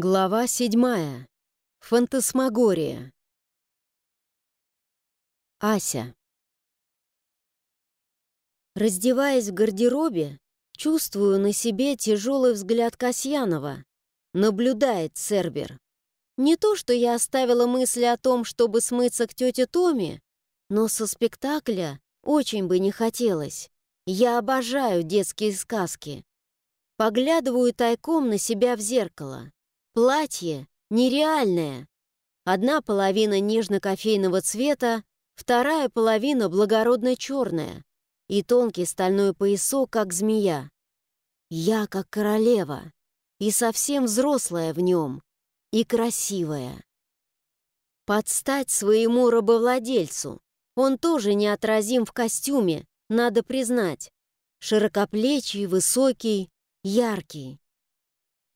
Глава седьмая. Фантасмагория. Ася. Раздеваясь в гардеробе, чувствую на себе тяжелый взгляд Касьянова. Наблюдает Цербер. Не то, что я оставила мысли о том, чтобы смыться к тете Томе, но со спектакля очень бы не хотелось. Я обожаю детские сказки. Поглядываю тайком на себя в зеркало. Платье нереальное. Одна половина нежно-кофейного цвета, вторая половина благородно-черная и тонкий стальной поясок, как змея. Я как королева и совсем взрослая в нем, и красивая. Подстать своему рабовладельцу. Он тоже неотразим в костюме, надо признать. Широкоплечий, высокий, яркий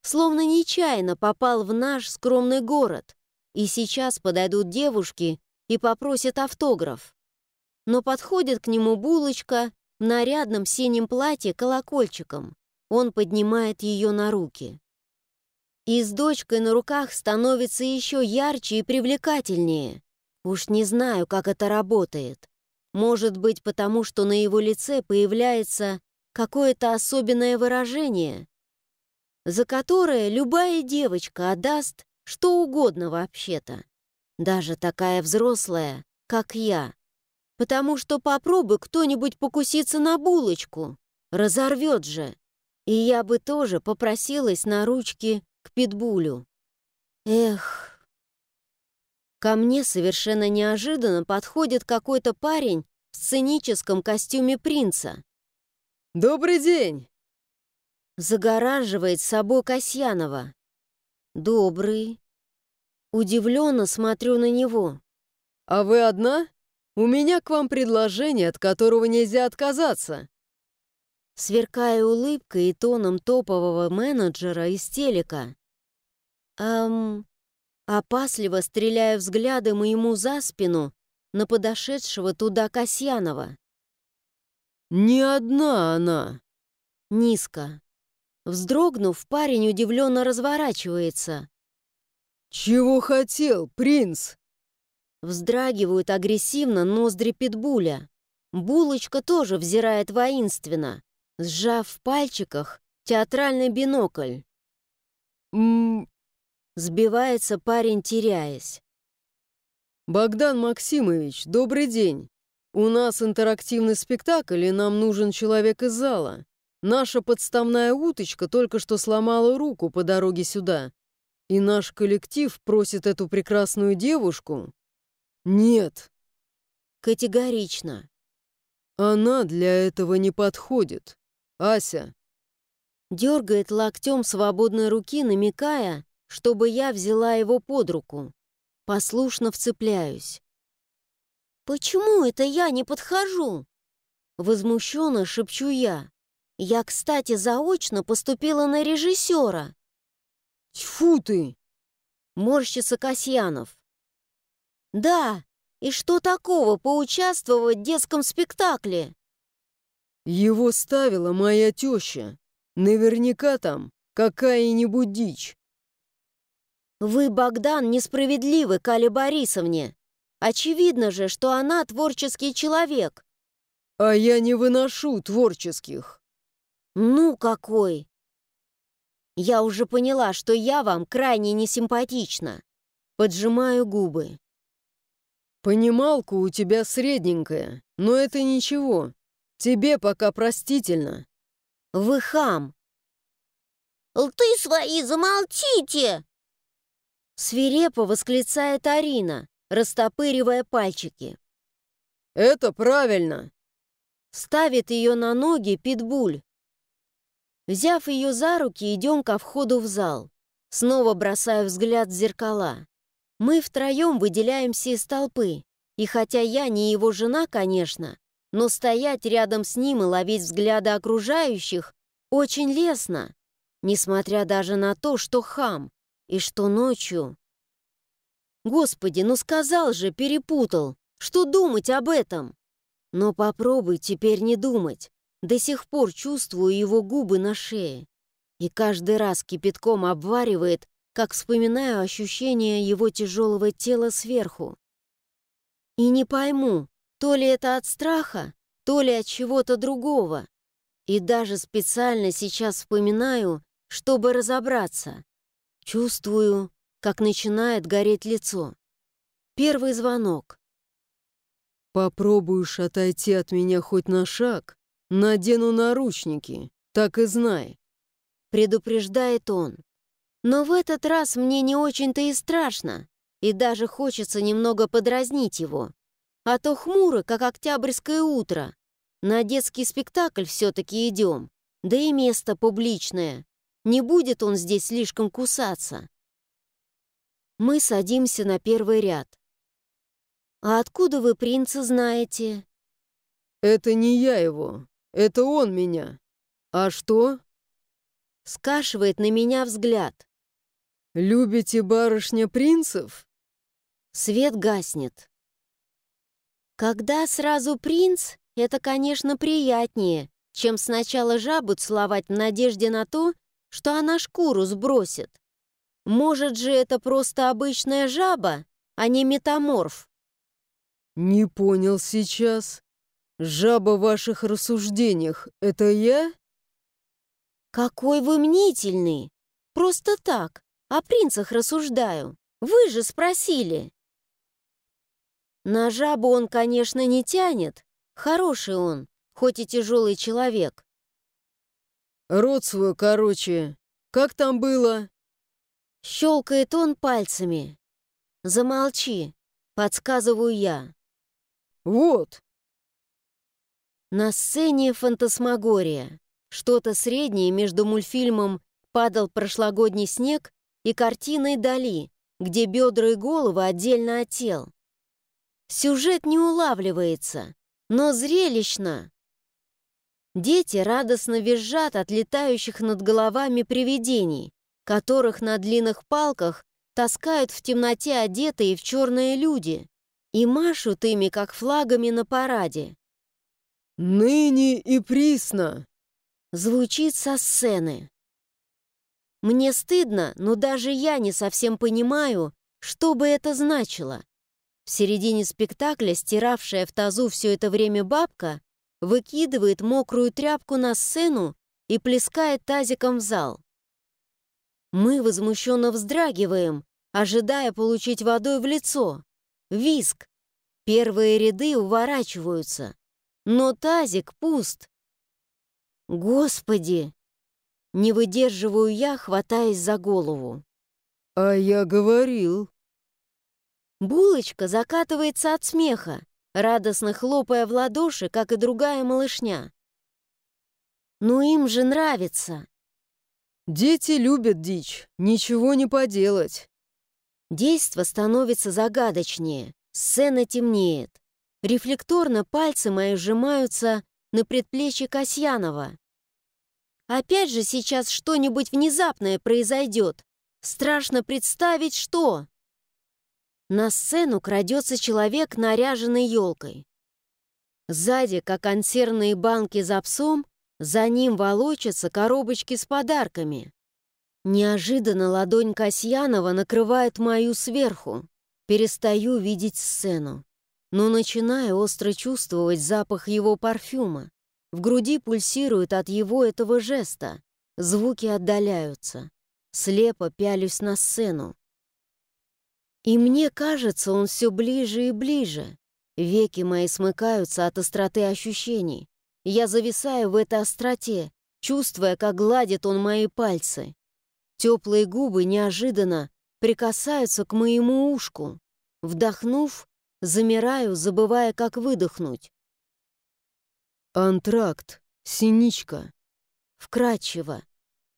словно нечаянно попал в наш скромный город, и сейчас подойдут девушки и попросят автограф. Но подходит к нему булочка в нарядном синем платье колокольчиком. Он поднимает ее на руки. И с дочкой на руках становится еще ярче и привлекательнее. Уж не знаю, как это работает. Может быть, потому что на его лице появляется какое-то особенное выражение, за которое любая девочка отдаст что угодно вообще-то. Даже такая взрослая, как я. Потому что попробуй кто-нибудь покуситься на булочку. Разорвет же. И я бы тоже попросилась на ручки к питбулю. Эх. Ко мне совершенно неожиданно подходит какой-то парень в сценическом костюме принца. «Добрый день!» Загораживает собой Касьянова. Добрый. Удивленно смотрю на него. «А вы одна? У меня к вам предложение, от которого нельзя отказаться». Сверкая улыбкой и тоном топового менеджера из телека. Эм... Опасливо стреляя взглядом ему за спину на подошедшего туда Касьянова. «Не одна она!» Низко. Вздрогнув, парень удивленно разворачивается. «Чего хотел, принц?» Вздрагивают агрессивно ноздри питбуля. Булочка тоже взирает воинственно, сжав в пальчиках театральный бинокль. «М...» Сбивается парень, теряясь. «Богдан Максимович, добрый день. У нас интерактивный спектакль, и нам нужен человек из зала. Наша подставная уточка только что сломала руку по дороге сюда, и наш коллектив просит эту прекрасную девушку... Нет. Категорично. Она для этого не подходит. Ася. Дергает локтем свободной руки, намекая, чтобы я взяла его под руку. Послушно вцепляюсь. «Почему это я не подхожу?» Возмущенно шепчу я. Я, кстати, заочно поступила на режиссера. Тьфу ты! Морщится Касьянов. Да, и что такого поучаствовать в детском спектакле? Его ставила моя теща. Наверняка там какая-нибудь дичь. Вы, Богдан, несправедливы к Али Борисовне. Очевидно же, что она творческий человек. А я не выношу творческих. «Ну какой!» «Я уже поняла, что я вам крайне несимпатична». Поджимаю губы. «Понималка у тебя средненькая, но это ничего. Тебе пока простительно». «Вы хам!» «Ты свои замолчите!» Свирепо восклицает Арина, растопыривая пальчики. «Это правильно!» Ставит ее на ноги питбуль. Взяв ее за руки, идем ко входу в зал. Снова бросаю взгляд в зеркала. Мы втроем выделяемся из толпы. И хотя я не его жена, конечно, но стоять рядом с ним и ловить взгляды окружающих очень лестно, несмотря даже на то, что хам, и что ночью... Господи, ну сказал же, перепутал. Что думать об этом? Но попробуй теперь не думать. До сих пор чувствую его губы на шее. И каждый раз кипятком обваривает как вспоминаю ощущение его тяжелого тела сверху. И не пойму, то ли это от страха, то ли от чего-то другого. И даже специально сейчас вспоминаю, чтобы разобраться. Чувствую, как начинает гореть лицо. Первый звонок. «Попробуешь отойти от меня хоть на шаг, надену наручники, так и знай», — предупреждает он. Но в этот раз мне не очень-то и страшно, и даже хочется немного подразнить его. А то хмуро, как октябрьское утро. На детский спектакль все-таки идем, да и место публичное. Не будет он здесь слишком кусаться. Мы садимся на первый ряд. «А откуда вы принца знаете?» «Это не я его, это он меня. А что?» Скашивает на меня взгляд. «Любите барышня принцев?» Свет гаснет. Когда сразу принц, это, конечно, приятнее, чем сначала жабу целовать в надежде на то, что она шкуру сбросит. Может же это просто обычная жаба, а не метаморф? «Не понял сейчас. Жаба в ваших рассуждениях — это я?» «Какой вы мнительный! Просто так, о принцах рассуждаю. Вы же спросили!» На жабу он, конечно, не тянет. Хороший он, хоть и тяжелый человек. Рот свой, короче. Как там было? Щелкает он пальцами. Замолчи, подсказываю я. Вот. На сцене фантасмагория. Что-то среднее между мультфильмом «Падал прошлогодний снег» и картиной Дали, где бедра и головы отдельно от тел. Сюжет не улавливается, но зрелищно. Дети радостно визжат от летающих над головами привидений, которых на длинных палках таскают в темноте одетые в черные люди и машут ими, как флагами на параде. «Ныне и присно!» Звучит со сцены. Мне стыдно, но даже я не совсем понимаю, что бы это значило. В середине спектакля стиравшая в тазу все это время бабка выкидывает мокрую тряпку на сцену и плескает тазиком в зал. Мы возмущенно вздрагиваем, ожидая получить водой в лицо. Виск. Первые ряды уворачиваются. Но тазик пуст. Господи! Не выдерживаю я, хватаясь за голову. «А я говорил», Булочка закатывается от смеха, радостно хлопая в ладоши, как и другая малышня. «Ну им же нравится!» «Дети любят дичь, ничего не поделать!» Действо становится загадочнее, сцена темнеет. Рефлекторно пальцы мои сжимаются на предплечье Касьянова. Опять же сейчас что-нибудь внезапное произойдет. Страшно представить, что... На сцену крадется человек, наряженный елкой. Сзади, как консервные банки за псом, за ним волочатся коробочки с подарками. Неожиданно ладонь Касьянова накрывает мою сверху. Перестаю видеть сцену, но начинаю остро чувствовать запах его парфюма. В груди пульсирует от его этого жеста. Звуки отдаляются. Слепо пялюсь на сцену. И мне кажется, он все ближе и ближе. Веки мои смыкаются от остроты ощущений. Я зависаю в этой остроте, чувствуя, как гладит он мои пальцы. Теплые губы неожиданно прикасаются к моему ушку. Вдохнув, замираю, забывая, как выдохнуть. «Антракт, синичка». Вкрадчиво.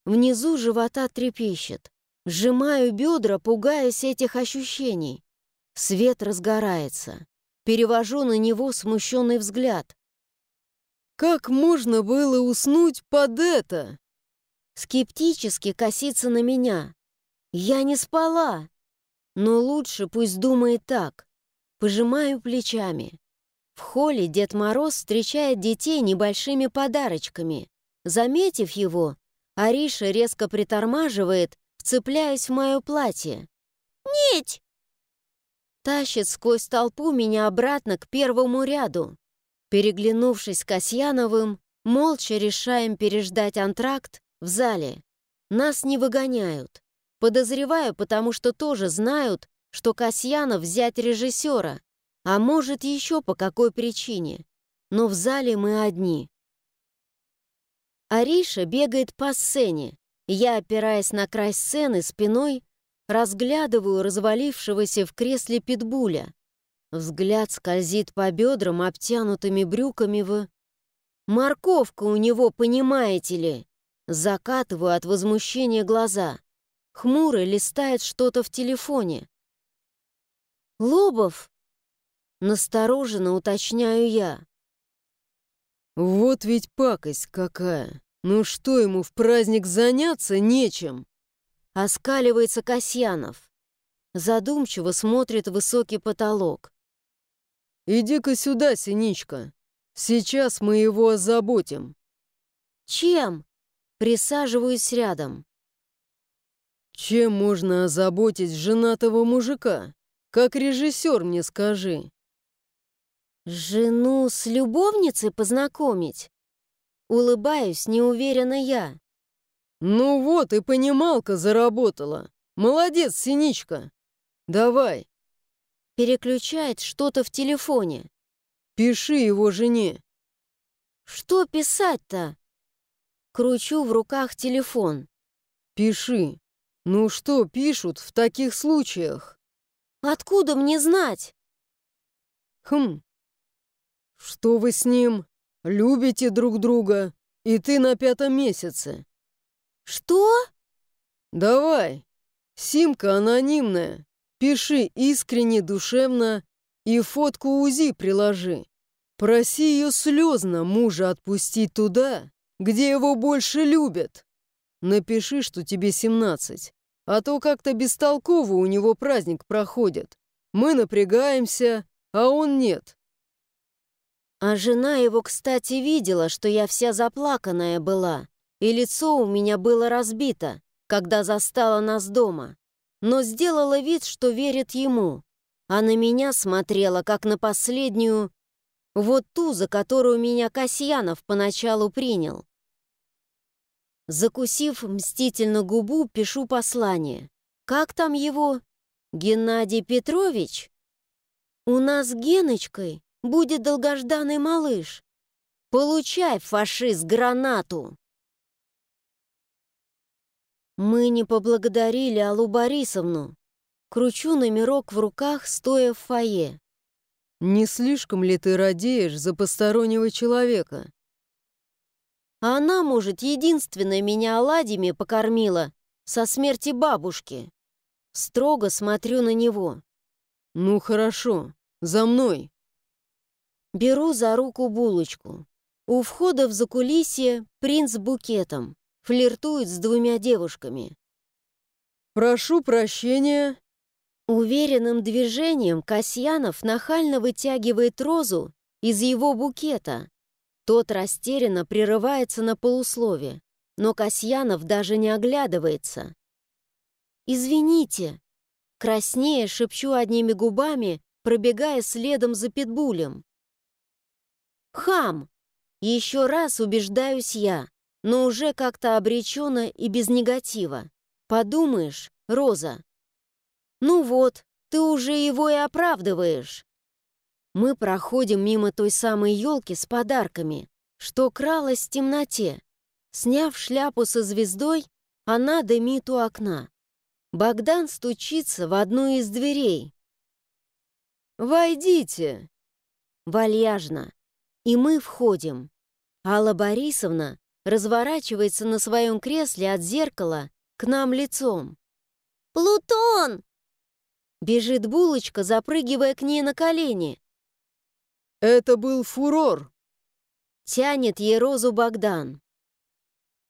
Внизу живота трепещет. Сжимаю бедра, пугаясь этих ощущений. Свет разгорается. Перевожу на него смущенный взгляд. «Как можно было уснуть под это?» Скептически косится на меня. «Я не спала!» Но лучше пусть думает так. Пожимаю плечами. В холле Дед Мороз встречает детей небольшими подарочками. Заметив его, Ариша резко притормаживает вцепляясь в мое платье. «Нить!» Тащит сквозь толпу меня обратно к первому ряду. Переглянувшись с Касьяновым, молча решаем переждать антракт в зале. Нас не выгоняют. Подозреваю, потому что тоже знают, что Касьянов взять режиссера, а может еще по какой причине. Но в зале мы одни. Ариша бегает по сцене. Я, опираясь на край сцены спиной, разглядываю развалившегося в кресле питбуля. Взгляд скользит по бедрам, обтянутыми брюками в... Морковка у него, понимаете ли? Закатываю от возмущения глаза. Хмурый листает что-то в телефоне. «Лобов?» Настороженно уточняю я. «Вот ведь пакость какая! Ну что ему в праздник заняться нечем?» Оскаливается Касьянов. Задумчиво смотрит высокий потолок. «Иди-ка сюда, Синичка. Сейчас мы его озаботим». «Чем?» Присаживаюсь рядом. «Чем можно озаботить женатого мужика? Как режиссер мне скажи». «Жену с любовницей познакомить?» Улыбаюсь, неуверенно я. «Ну вот, и понималка заработала. Молодец, Синичка. Давай». Переключает что-то в телефоне. «Пиши его жене». «Что писать-то?» Кручу в руках телефон. «Пиши. Ну что пишут в таких случаях?» «Откуда мне знать?» «Хм. Что вы с ним? Любите друг друга, и ты на пятом месяце». «Что?» «Давай. Симка анонимная. Пиши искренне, душевно и фотку УЗИ приложи. Проси ее слезно мужа отпустить туда, где его больше любят. Напиши, что тебе 17, а то как-то бестолково у него праздник проходит. Мы напрягаемся, а он нет. А жена его, кстати, видела, что я вся заплаканная была, и лицо у меня было разбито, когда застала нас дома, но сделала вид, что верит ему, а на меня смотрела, как на последнюю, вот ту, за которую меня Касьянов поначалу принял. Закусив мстительно губу, пишу послание. Как там его? Геннадий Петрович? У нас с Геночкой будет долгожданный малыш. Получай, фашист, гранату! Мы не поблагодарили Аллу Борисовну. Кручу номерок в руках, стоя в фойе. Не слишком ли ты радеешь за постороннего человека? А она, может, единственная меня оладьями покормила со смерти бабушки. Строго смотрю на него. Ну хорошо, за мной. Беру за руку булочку. У входа в закулисье принц с букетом. Флиртует с двумя девушками. «Прошу прощения». Уверенным движением Касьянов нахально вытягивает розу из его букета. Тот растерянно прерывается на полуслове, но Касьянов даже не оглядывается. «Извините», краснее шепчу одними губами, пробегая следом за питбулем. «Хам!» Еще раз убеждаюсь я, но уже как-то обреченно и без негатива. Подумаешь, Роза. Ну вот, ты уже его и оправдываешь. Мы проходим мимо той самой елки с подарками, что кралась в темноте. Сняв шляпу со звездой, она дымит у окна. Богдан стучится в одну из дверей. «Войдите!» Вальяжно. И мы входим. Алла Борисовна разворачивается на своем кресле от зеркала к нам лицом. «Плутон!» Бежит булочка, запрыгивая к ней на колени. Это был фурор. Тянет ей розу Богдан.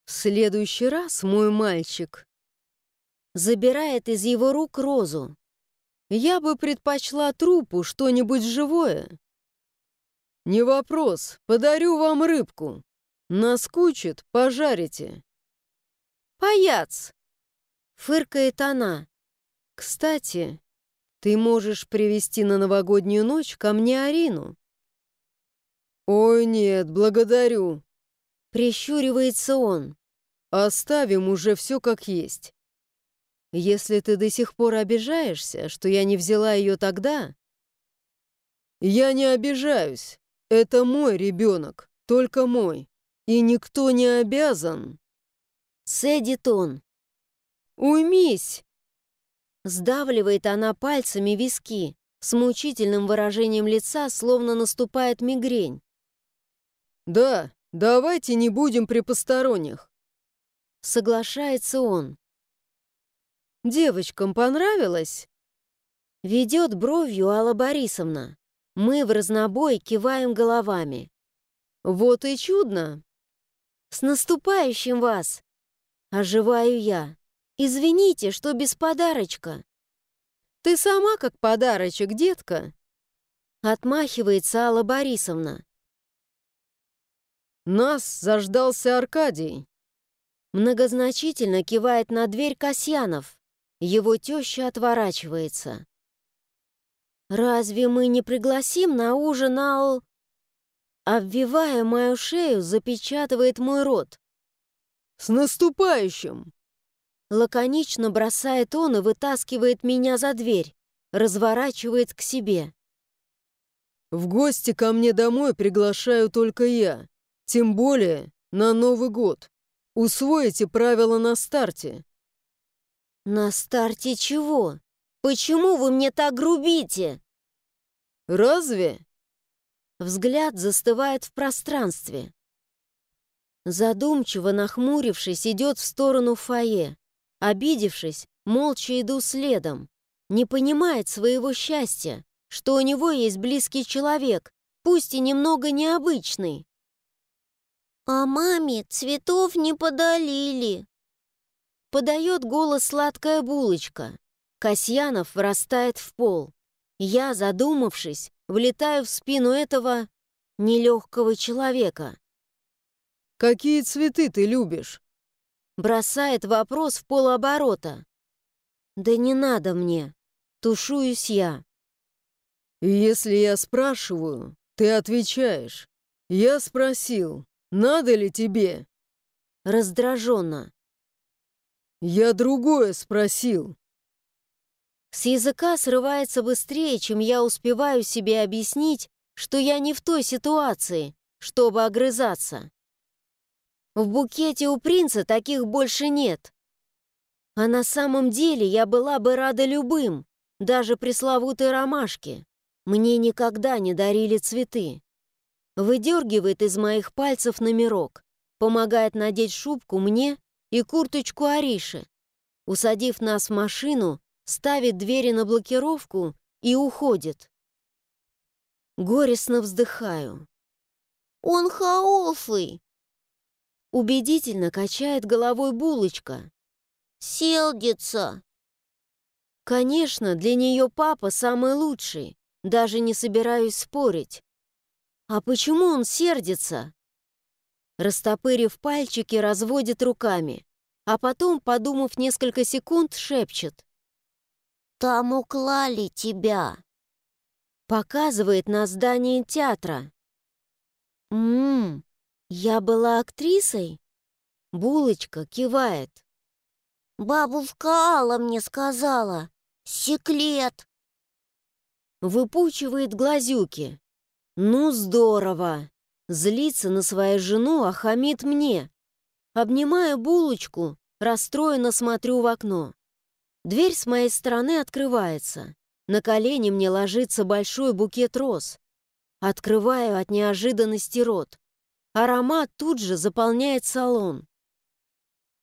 В следующий раз, мой мальчик, забирает из его рук розу. Я бы предпочла трупу что-нибудь живое. «Не вопрос, подарю вам рыбку. Наскучит, пожарите». «Паяц!» Фыркает она. Кстати, ты можешь привести на новогоднюю ночь ко мне Арину. Ой, нет, благодарю. Прищуривается он. Оставим уже все как есть. Если ты до сих пор обижаешься, что я не взяла ее тогда... Я не обижаюсь. Это мой ребенок, только мой. И никто не обязан. Цедит он. Уймись. Сдавливает она пальцами виски, с мучительным выражением лица, словно наступает мигрень. Да, давайте не будем при посторонних. Соглашается он. Девочкам понравилось? Ведет бровью Алла Борисовна. Мы в разнобой киваем головами. Вот и чудно. С наступающим вас! Оживаю я. Извините, что без подарочка. Ты сама как подарочек, детка. Отмахивается Алла Борисовна. Нас заждался Аркадий. Многозначительно кивает на дверь Касьянов. Его теща отворачивается. «Разве мы не пригласим на ужин Ал...» Обвивая мою шею, запечатывает мой рот. «С наступающим!» Лаконично бросает он и вытаскивает меня за дверь, разворачивает к себе. «В гости ко мне домой приглашаю только я, тем более на Новый год. Усвоите правила на старте». «На старте чего? Почему вы мне так грубите?» «Разве?» Взгляд застывает в пространстве. Задумчиво нахмурившись, идет в сторону фойе. Обидевшись, молча иду следом. Не понимает своего счастья, что у него есть близкий человек, пусть и немного необычный. «А маме цветов не подалили!» Подает голос сладкая булочка. Касьянов врастает в пол. Я, задумавшись, влетаю в спину этого нелегкого человека. «Какие цветы ты любишь?» Бросает вопрос в полоборота. «Да не надо мне!» Тушуюсь я. «Если я спрашиваю, ты отвечаешь. Я спросил, надо ли тебе?» Раздраженно. «Я другое спросил». С языка срывается быстрее, чем я успеваю себе объяснить, что я не в той ситуации, чтобы огрызаться. В букете у принца таких больше нет. А на самом деле я была бы рада любым, даже пресловутой ромашке. Мне никогда не дарили цветы. Выдергивает из моих пальцев номерок, помогает надеть шубку мне и курточку Ариши. Усадив нас в машину, ставит двери на блокировку и уходит. Горестно вздыхаю. «Он хаофый!» Убедительно качает головой булочка. «Селдится!» Конечно, для нее папа самый лучший. Даже не собираюсь спорить. А почему он сердится? Растопырив пальчики, разводит руками, а потом, подумав несколько секунд, шепчет. «Там уклали тебя!» Показывает на здание театра. «Ммм, я была актрисой?» Булочка кивает. «Бабушка Алла мне сказала. Секлет!» Выпучивает глазюки. «Ну, здорово!» Злится на свою жену, а хамит мне. Обнимаю булочку, расстроенно смотрю в окно. Дверь с моей стороны открывается. На колени мне ложится большой букет роз. Открываю от неожиданности рот. Аромат тут же заполняет салон.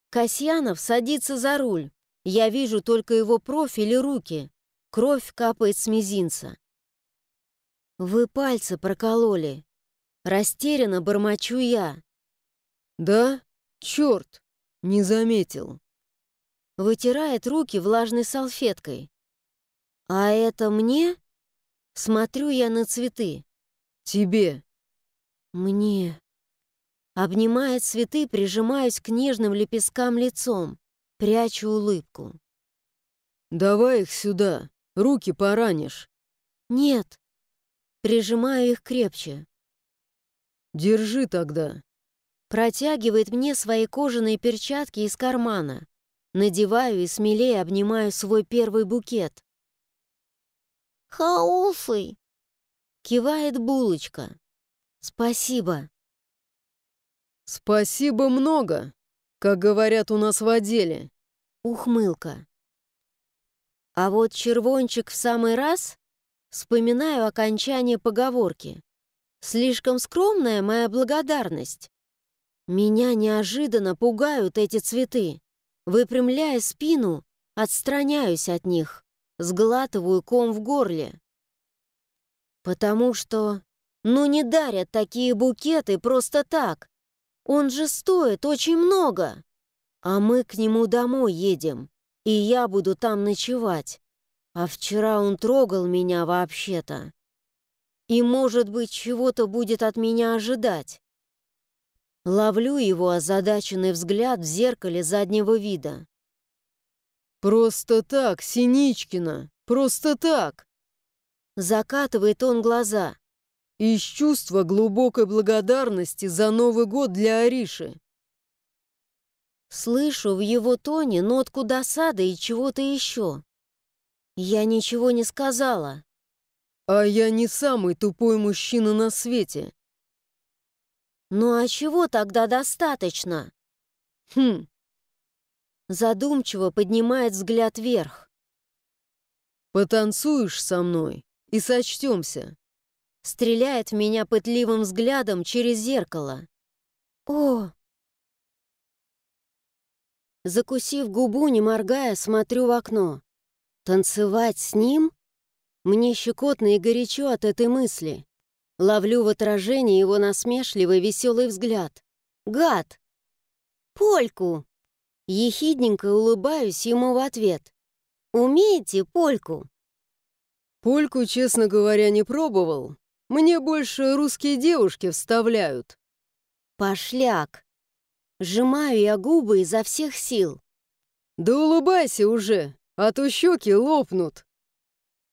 Касьянов садится за руль. Я вижу только его профиль и руки. Кровь капает с мизинца. «Вы пальцы прокололи», Растерянно бормочу я. «Да? Черт! Не заметил!» Вытирает руки влажной салфеткой. «А это мне?» Смотрю я на цветы. «Тебе». «Мне». Обнимая цветы, прижимаюсь к нежным лепесткам лицом. Прячу улыбку. «Давай их сюда, руки поранишь». «Нет». Прижимаю их крепче. «Держи тогда». Протягивает мне свои кожаные перчатки из кармана. Надеваю и смелее обнимаю свой первый букет. «Хауфый!» Кивает булочка. «Спасибо». «Спасибо много, как говорят у нас в отделе». Ухмылка. А вот червончик в самый раз вспоминаю окончание поговорки. Слишком скромная моя благодарность. Меня неожиданно пугают эти цветы. Выпрямляя спину, отстраняюсь от них, сглатываю ком в горле. Потому что, ну не дарят такие букеты просто так. Он же стоит очень много. А мы к нему домой едем, и я буду там ночевать. А вчера он трогал меня вообще-то. И, может быть, чего-то будет от меня ожидать. Ловлю его озадаченный взгляд в зеркале заднего вида. «Просто так, Синичкина, просто так!» Закатывает он глаза. Из чувства глубокой благодарности за Новый год для Ариши. Слышу в его тоне нотку досады и чего-то еще. Я ничего не сказала. А я не самый тупой мужчина на свете. Ну а чего тогда достаточно? Хм. Задумчиво поднимает взгляд вверх. Потанцуешь со мной и сочтемся. Стреляет в меня пытливым взглядом через зеркало. О! Закусив губу, не моргая, смотрю в окно. Танцевать с ним? Мне щекотно и горячо от этой мысли. Ловлю в отражении его насмешливый веселый взгляд. Гад! Польку! Ехидненько улыбаюсь ему в ответ. Умеете польку? Польку, честно говоря, не пробовал, мне больше русские девушки вставляют. Пошляк. Сжимаю я губы изо всех сил. Да улыбайся уже, а то щеки лопнут.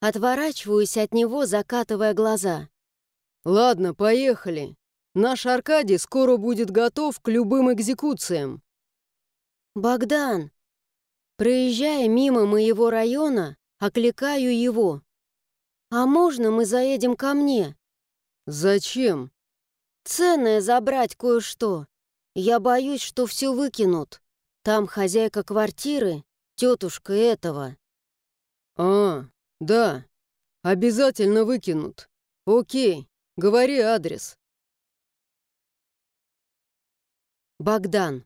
Отворачиваюсь от него, закатывая глаза. Ладно, поехали. Наш Аркадий скоро будет готов к любым экзекуциям. Богдан. Проезжая мимо моего района, окликаю его. «А можно мы заедем ко мне?» «Зачем?» «Ценное забрать кое-что. Я боюсь, что все выкинут. Там хозяйка квартиры, тетушка этого». «А, да, обязательно выкинут. Окей, говори адрес». Богдан.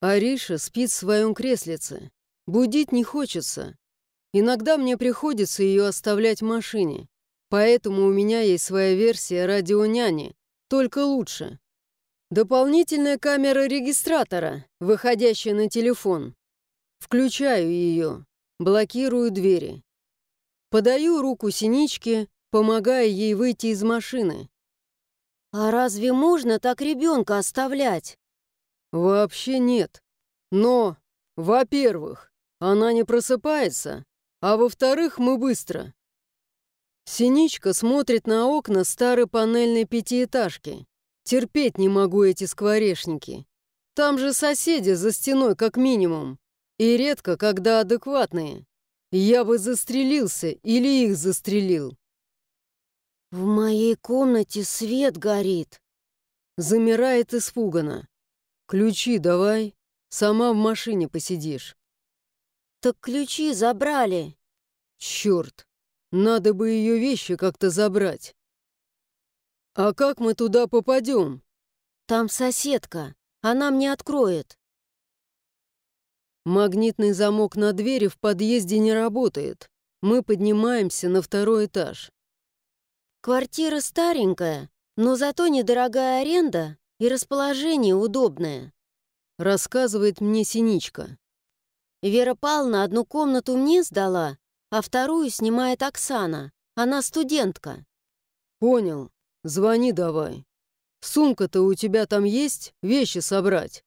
Ариша спит в своем креслице. Будить не хочется. Иногда мне приходится ее оставлять в машине. Поэтому у меня есть своя версия радионяни, только лучше. Дополнительная камера регистратора, выходящая на телефон. Включаю ее, блокирую двери. Подаю руку Синичке, помогая ей выйти из машины. «А разве можно так ребенка оставлять?» «Вообще нет. Но, во-первых, она не просыпается, а во-вторых, мы быстро. Синичка смотрит на окна старой панельной пятиэтажки. Терпеть не могу эти скворечники. Там же соседи за стеной как минимум. И редко, когда адекватные. Я бы застрелился или их застрелил. «В моей комнате свет горит». Замирает испуганно. «Ключи давай, сама в машине посидишь». «Так ключи забрали». «Черт, надо бы ее вещи как-то забрать. А как мы туда попадем? Там соседка. Она мне откроет. Магнитный замок на двери в подъезде не работает. Мы поднимаемся на второй этаж. Квартира старенькая, но зато недорогая аренда и расположение удобное. Рассказывает мне Синичка. Вера Павловна одну комнату мне сдала, а вторую снимает Оксана. Она студентка». «Понял. Звони давай. Сумка-то у тебя там есть? Вещи собрать?»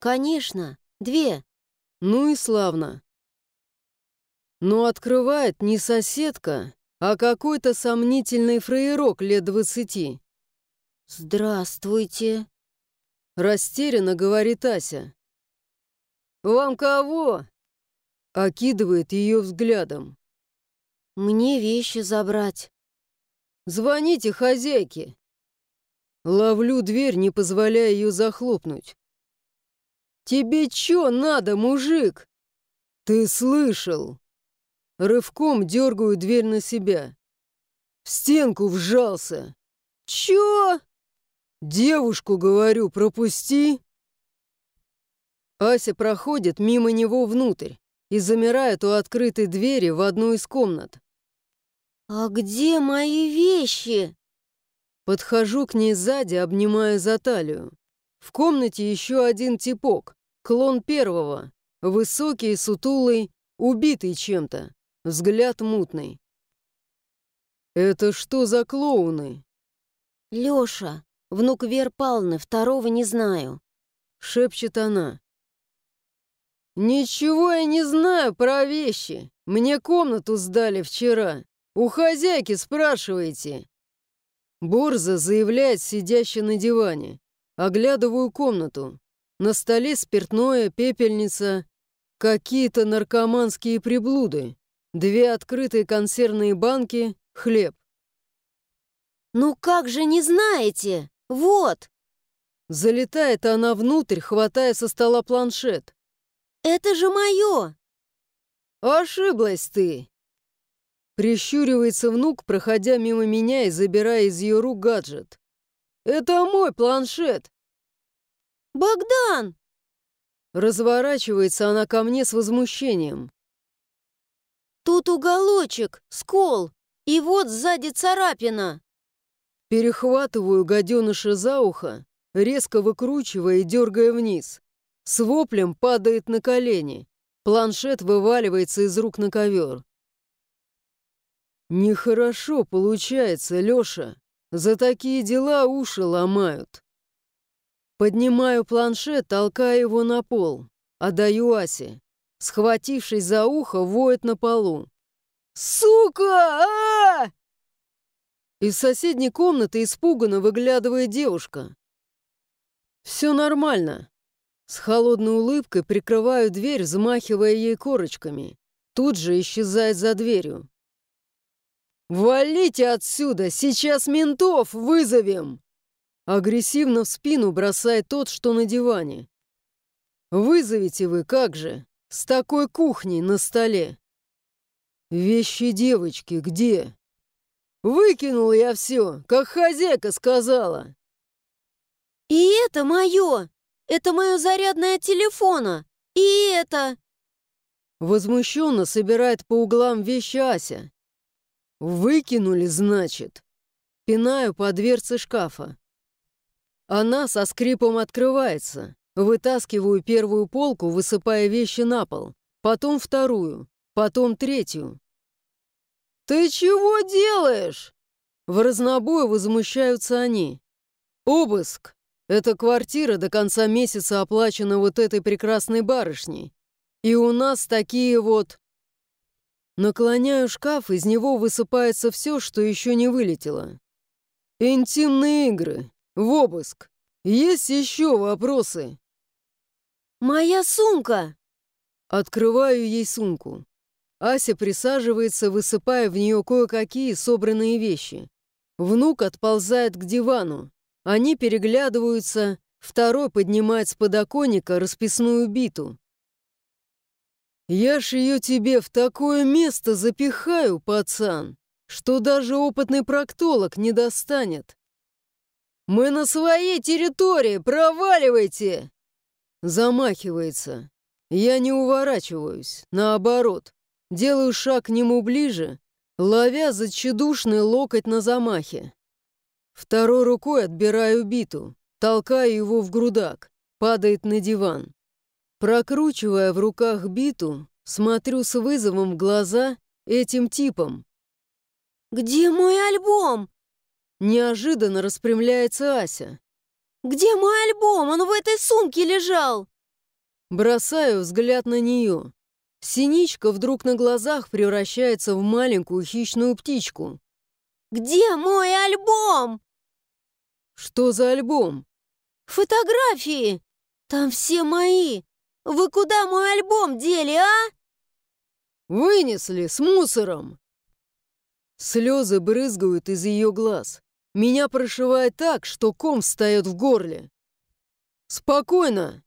Конечно, две. Ну и славно. Но открывает не соседка, а какой-то сомнительный фраерок лет двадцати. Здравствуйте. Растерянно говорит Ася. «Вам кого?» Окидывает ее взглядом. Мне вещи забрать. «Звоните хозяйке!» Ловлю дверь, не позволяя ее захлопнуть. «Тебе чё надо, мужик?» «Ты слышал?» Рывком дергаю дверь на себя. В стенку вжался. «Чё?» «Девушку, говорю, пропусти!» Ася проходит мимо него внутрь и замирает у открытой двери в одну из комнат. «А где мои вещи?» Подхожу к ней сзади, обнимая за талию. В комнате еще один типок, клон первого. Высокий, сутулый, убитый чем-то. Взгляд мутный. «Это что за клоуны?» «Лёша, внук Вер Павловны, второго не знаю», — шепчет она. «Ничего я не знаю про вещи. Мне комнату сдали вчера. У хозяйки спрашивайте». Борза заявляет, сидящая на диване. Оглядываю комнату. На столе спиртное, пепельница, какие-то наркоманские приблуды, две открытые консервные банки, хлеб. «Ну как же не знаете? Вот!» Залетает она внутрь, хватая со стола планшет. «Это же мое!» «Ошиблась ты!» Прищуривается внук, проходя мимо меня и забирая из ее рук гаджет. «Это мой планшет!» «Богдан!» Разворачивается она ко мне с возмущением. «Тут уголочек, скол, и вот сзади царапина!» Перехватываю гаденыша за ухо, резко выкручивая и дергая вниз. С воплем падает на колени. Планшет вываливается из рук на ковер. Нехорошо получается, Лёша. За такие дела уши ломают. Поднимаю планшет, толкаю его на пол. Отдаю Асе. Схватившись за ухо, воет на полу. «Сука! а, -а, -а Из соседней комнаты испуганно выглядывает девушка. «Все нормально». С холодной улыбкой прикрываю дверь, взмахивая ей корочками. Тут же исчезает за дверью. «Валите отсюда! Сейчас ментов вызовем!» Агрессивно в спину бросает тот, что на диване. «Вызовите вы, как же, с такой кухней на столе!» «Вещи девочки где?» «Выкинул я все, как хозяйка сказала!» «И это мое! Это мое зарядное телефона! И это...» Возмущенно собирает по углам вещи Ася. «Выкинули, значит?» Пинаю по дверце шкафа. Она со скрипом открывается. Вытаскиваю первую полку, высыпая вещи на пол. Потом вторую. Потом третью. «Ты чего делаешь?» В разнобой возмущаются они. «Обыск. Эта квартира до конца месяца оплачена вот этой прекрасной барышней. И у нас такие вот...» Наклоняю шкаф, из него высыпается все, что еще не вылетело. «Интимные игры. В обыск. Есть еще вопросы?» «Моя сумка!» Открываю ей сумку. Ася присаживается, высыпая в нее кое-какие собранные вещи. Внук отползает к дивану. Они переглядываются, второй поднимает с подоконника расписную биту. «Я ж ее тебе в такое место запихаю, пацан, что даже опытный проктолог не достанет. Мы на своей территории, проваливайте!» Замахивается. Я не уворачиваюсь, наоборот. Делаю шаг к нему ближе, ловя за тщедушный локоть на замахе. Второй рукой отбираю биту, толкаю его в грудак, падает на диван. Прокручивая в руках биту, смотрю с вызовом в глаза этим типом. «Где мой альбом?» Неожиданно распрямляется Ася. «Где мой альбом? Он в этой сумке лежал!» Бросаю взгляд на нее. Синичка вдруг на глазах превращается в маленькую хищную птичку. «Где мой альбом?» «Что за альбом?» «Фотографии! Там все мои! Вы куда мой альбом дели, а?» «Вынесли с мусором!» Слезы брызгают из ее глаз. Меня прошивает так, что ком встает в горле. «Спокойно!»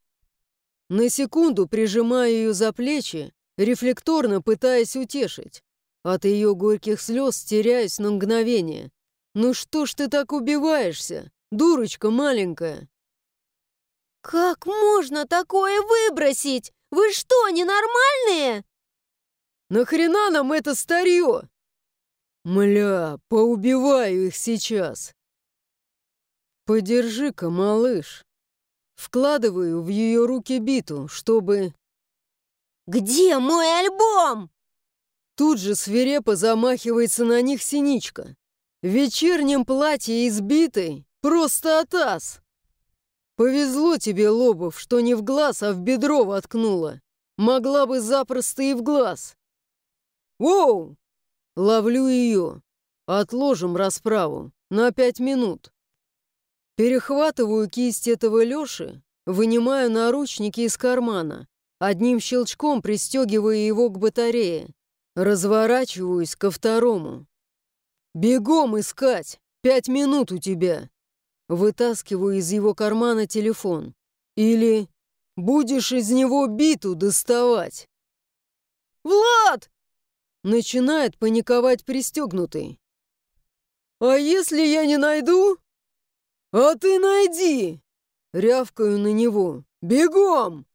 На секунду прижимаю ее за плечи, рефлекторно пытаясь утешить. От ее горьких слез теряюсь на мгновение. «Ну что ж ты так убиваешься, дурочка маленькая?» «Как можно такое выбросить? Вы что, ненормальные?» «Нахрена нам это старье?» «Мля, поубиваю их сейчас!» «Подержи-ка, малыш!» Вкладываю в ее руки биту, чтобы... «Где мой альбом?» Тут же свирепо замахивается на них синичка. В вечернем платье избитой просто атас. Повезло тебе, Лобов, что не в глаз, а в бедро воткнула. Могла бы запросто и в глаз. Воу! Ловлю ее. Отложим расправу на пять минут. Перехватываю кисть этого Лёши, вынимаю наручники из кармана, одним щелчком пристегивая его к батарее. Разворачиваюсь ко второму. «Бегом искать! Пять минут у тебя!» Вытаскиваю из его кармана телефон. «Или будешь из него биту доставать!» «Влад!» Начинает паниковать пристегнутый. «А если я не найду?» «А ты найди!» Рявкаю на него. «Бегом!»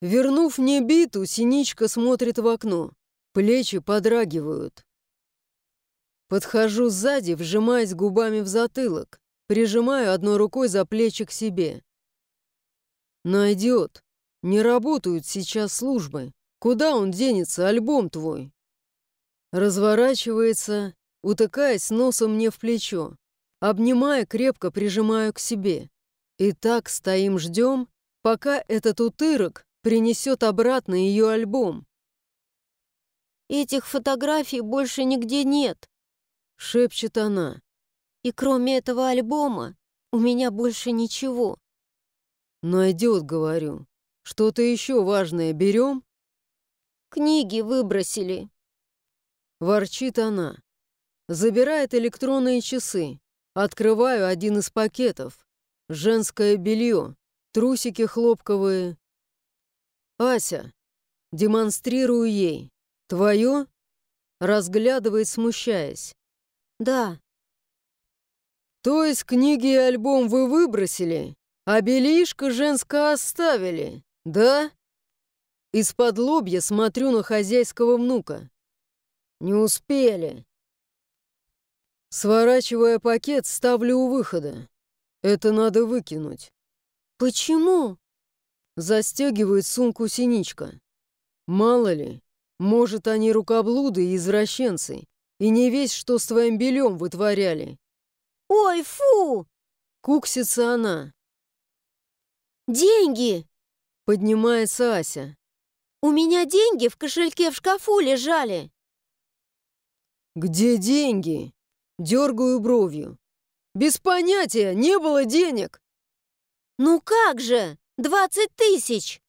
Вернув мне биту, Синичка смотрит в окно. Плечи подрагивают. Подхожу сзади, вжимаясь губами в затылок. Прижимаю одной рукой за плечи к себе. Найдет. Не работают сейчас службы. Куда он денется, альбом твой? Разворачивается, утыкаясь носом мне в плечо. Обнимая, крепко прижимаю к себе. И так стоим ждем, пока этот утырок принесет обратно ее альбом. «Этих фотографий больше нигде нет», — шепчет она. «И кроме этого альбома у меня больше ничего». «Найдет, говорю. Что-то еще важное берем?» «Книги выбросили». Ворчит она. Забирает электронные часы. Открываю один из пакетов. Женское белье, трусики хлопковые. Ася. Демонстрирую ей. Твое? Разглядывает, смущаясь. Да. То есть книги и альбом вы выбросили, а бельишко женское оставили, да? Из-под лобья смотрю на хозяйского внука. Не успели. Сворачивая пакет, ставлю у выхода. Это надо выкинуть. Почему? Застегивает сумку синичка. Мало ли, может, они рукоблуды и извращенцы, и не весь, что с твоим бельем вытворяли. Ой, фу! Куксится она. Деньги! Поднимается Ася. У меня деньги в кошельке в шкафу лежали. Где деньги? Дергаю бровью. «Без понятия, не было денег!» «Ну как же? Двадцать тысяч!»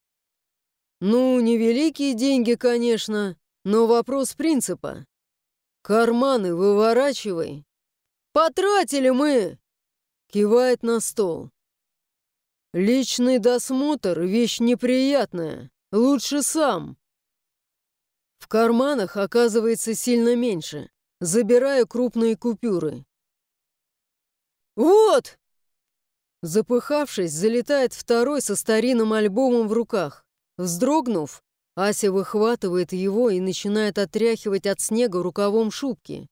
«Ну, невеликие деньги, конечно, но вопрос принципа. Карманы выворачивай. Потратили мы!» Кивает на стол. «Личный досмотр — вещь неприятная. Лучше сам». В карманах оказывается сильно меньше забирая крупные купюры. «Вот!» Запыхавшись, залетает второй со старинным альбомом в руках. Вздрогнув, Ася выхватывает его и начинает отряхивать от снега рукавом шубки.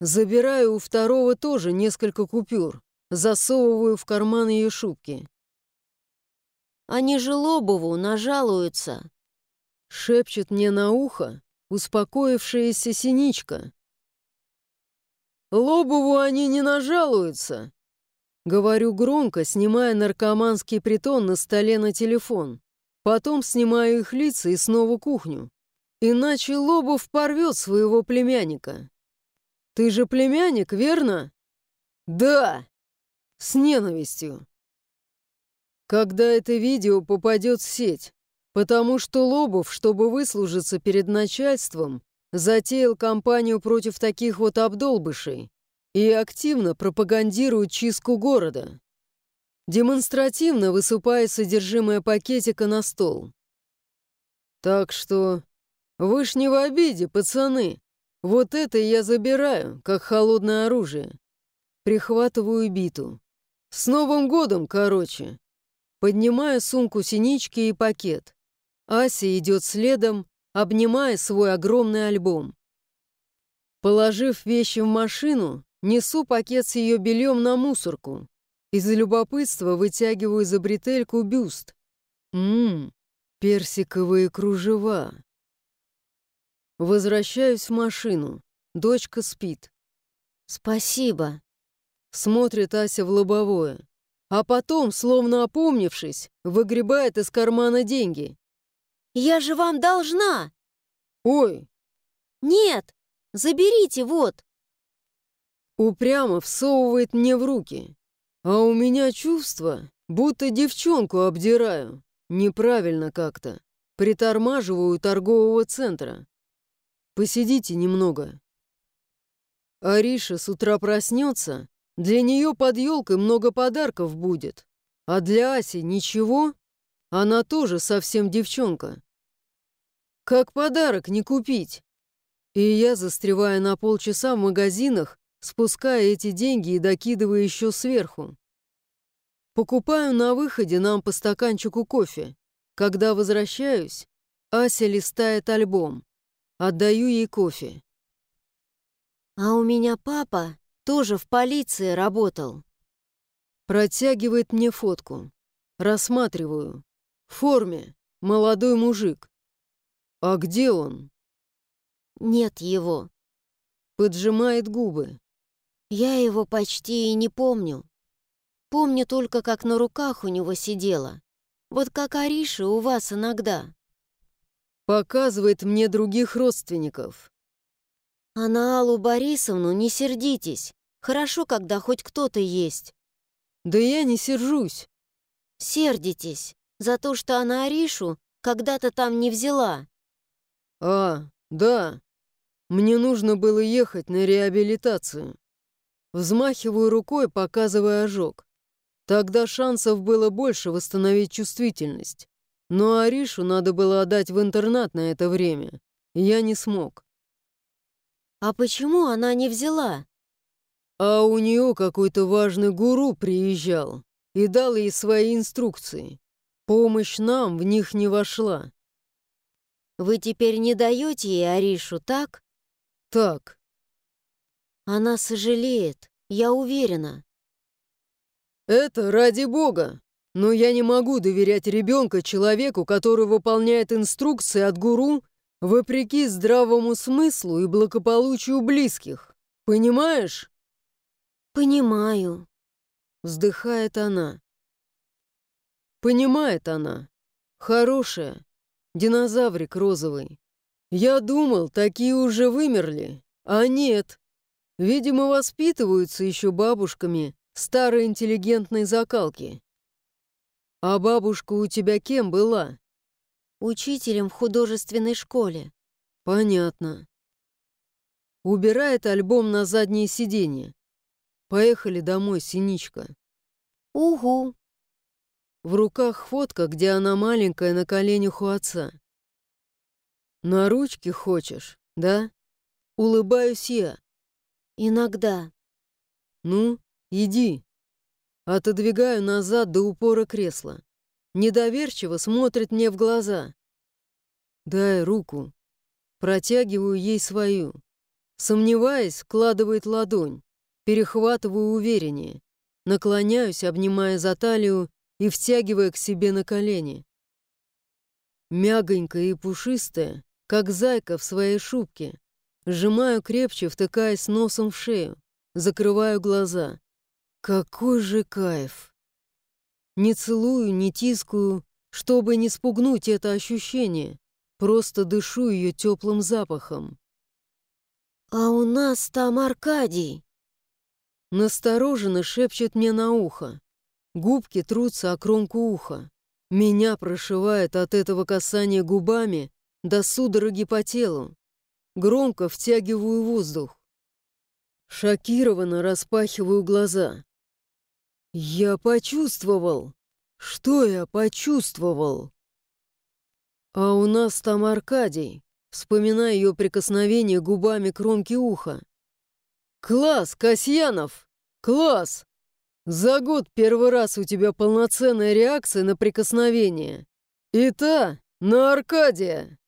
Забираю у второго тоже несколько купюр, засовываю в карман ее шубки. «Они же Лобову нажалуются», — шепчет мне на ухо, успокоившаяся синичка. «Лобову они не нажалуются!» Говорю громко, снимая наркоманский притон на столе на телефон. Потом снимаю их лица и снова кухню. Иначе Лобов порвет своего племянника. Ты же племянник, верно? Да. С ненавистью. Когда это видео попадет в сеть, потому что Лобов, чтобы выслужиться перед начальством, затеял кампанию против таких вот обдолбышей и активно пропагандирует чистку города, демонстративно высыпая содержимое пакетика на стол. Так что вы ж не в обиде, пацаны. Вот это я забираю, как холодное оружие. Прихватываю биту. С Новым годом, короче. Поднимаю сумку синички и пакет. Ася идет следом, обнимая свой огромный альбом. Положив вещи в машину, несу пакет с ее бельем на мусорку. Из любопытства вытягиваю за бретельку бюст. Ммм, персиковые кружева. Возвращаюсь в машину. Дочка спит. «Спасибо», — смотрит Ася в лобовое. А потом, словно опомнившись, выгребает из кармана деньги. «Я же вам должна!» «Ой!» «Нет! Заберите, вот!» Упрямо всовывает мне в руки. А у меня чувство, будто девчонку обдираю. Неправильно как-то. Притормаживаю торгового центра. Посидите немного. Ариша с утра проснется, для нее под елкой много подарков будет. А для Аси ничего? Она тоже совсем девчонка. Как подарок не купить? И я застреваю на полчаса в магазинах, спуская эти деньги и докидывая еще сверху. Покупаю на выходе нам по стаканчику кофе. Когда возвращаюсь, Ася листает альбом. Отдаю ей кофе. «А у меня папа тоже в полиции работал». Протягивает мне фотку. Рассматриваю. В форме. Молодой мужик. «А где он?» «Нет его». Поджимает губы. «Я его почти и не помню. Помню только, как на руках у него сидела. Вот как Ариша у вас иногда». Показывает мне других родственников. «А на Аллу Борисовну не сердитесь. Хорошо, когда хоть кто-то есть». «Да я не сержусь». «Сердитесь за то, что она Аришу когда-то там не взяла». «А, да. Мне нужно было ехать на реабилитацию». Взмахиваю рукой, показывая ожог. Тогда шансов было больше восстановить чувствительность. Но Аришу надо было отдать в интернат на это время. Я не смог. «А почему она не взяла?» А у нее какой-то важный гуру приезжал и дал ей свои инструкции. Помощь нам в них не вошла. Вы теперь не даете ей Аришу, так? Так. Она сожалеет, я уверена. Это ради бога. Но я не могу доверять ребенка человеку, который выполняет инструкции от гуру вопреки здравому смыслу и благополучию близких. Понимаешь? Понимаю. Вздыхает она. Понимает она. Хорошая. Динозаврик розовый. Я думал, такие уже вымерли. А нет. Видимо, воспитываются еще бабушками старой интеллигентной закалки. А бабушка у тебя кем была? Учителем в художественной школе. Понятно. Убирает альбом на заднее сиденье. Поехали домой, Синичка. Угу. В руках фотка, где она маленькая на коленях у отца. «На ручки хочешь, да?» Улыбаюсь я. «Иногда». «Ну, иди». Отодвигаю назад до упора кресла. Недоверчиво смотрит мне в глаза. «Дай руку». Протягиваю ей свою. Сомневаясь, вкладывает ладонь. Перехватываю увереннее. Наклоняюсь, обнимая за талию и втягивая к себе на колени. Мягонькая и пушистая, как зайка в своей шубке. Сжимаю крепче, втыкаясь носом в шею. Закрываю глаза. Какой же кайф! Не целую, не тискаю, Чтобы не спугнуть это ощущение, просто дышу ее теплым запахом. «А у нас там Аркадий!» Настороженно шепчет мне на ухо. Губки трутся о кромку уха. Меня прошивает от этого касания губами до судороги по телу. Громко втягиваю воздух. Шокированно распахиваю глаза. Я почувствовал. Что я почувствовал? А у нас там Аркадий. Вспоминая ее прикосновение губами кромки уха. «Класс, Касьянов! Класс! За год первый раз у тебя полноценная реакция на прикосновение. И та на Аркадия!»